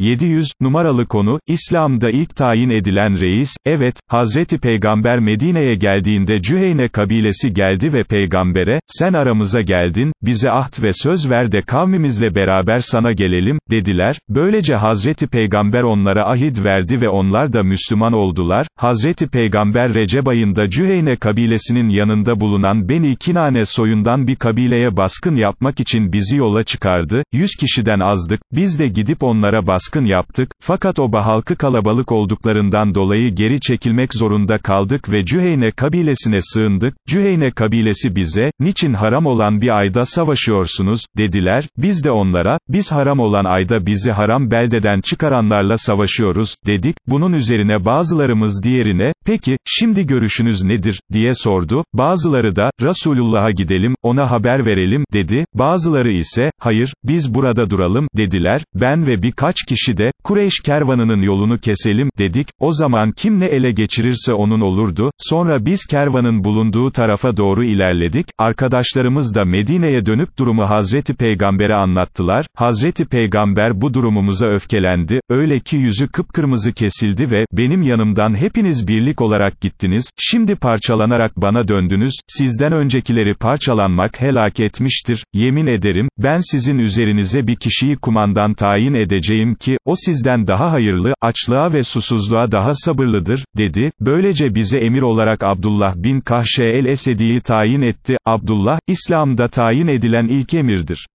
700, numaralı konu, İslam'da ilk tayin edilen reis, evet, Hazreti Peygamber Medine'ye geldiğinde Cüheyne kabilesi geldi ve peygambere, sen aramıza geldin, bize ahd ve söz ver de kavmimizle beraber sana gelelim, dediler, böylece Hazreti Peygamber onlara ahit verdi ve onlar da Müslüman oldular, Hazreti Peygamber Recep ayında Cüheyne kabilesinin yanında bulunan Beni Kinane soyundan bir kabileye baskın yapmak için bizi yola çıkardı, yüz kişiden azdık, biz de gidip onlara baskın yaptık, fakat oba halkı kalabalık olduklarından dolayı geri çekilmek zorunda kaldık ve Cüheyne kabilesine sığındık, Cüheyne kabilesi bize, niçin haram olan bir ayda savaşıyorsunuz, dediler, biz de onlara, biz haram olan ayda bizi haram beldeden çıkaranlarla savaşıyoruz, dedik, bunun üzerine bazılarımız diğerine, peki, şimdi görüşünüz nedir, diye sordu, bazıları da, Resulullah'a gidelim, ona haber verelim, dedi, bazıları ise, hayır, biz burada duralım, dediler, ben ve birkaç kişi de, Kureyş kervanının yolunu keselim, dedik, o zaman kim ne ele geçirirse onun olurdu, sonra biz kervanın bulunduğu tarafa doğru ilerledik, arkadaşlarımız da Medine'ye dönüp durumu Hazreti Peygamber'e anlattılar, Hazreti Peygamber bu durumumuza öfkelendi, öyle ki yüzü kıpkırmızı kesildi ve, benim yanımdan hepiniz birlik olarak gittiniz, şimdi parçalanarak bana döndünüz, sizden öncekileri parçalanmak helak etmiştir, yemin ederim, ben sizin üzerinize bir kişiyi kumandan tayin edeceğim ki, o sizden daha hayırlı, açlığa ve susuzluğa daha sabırlıdır, dedi, böylece bize emir olarak Abdullah bin Kahşe el-Esedi'yi tayin etti, Abdullah, İslam'da tayin edilen ilk emirdir.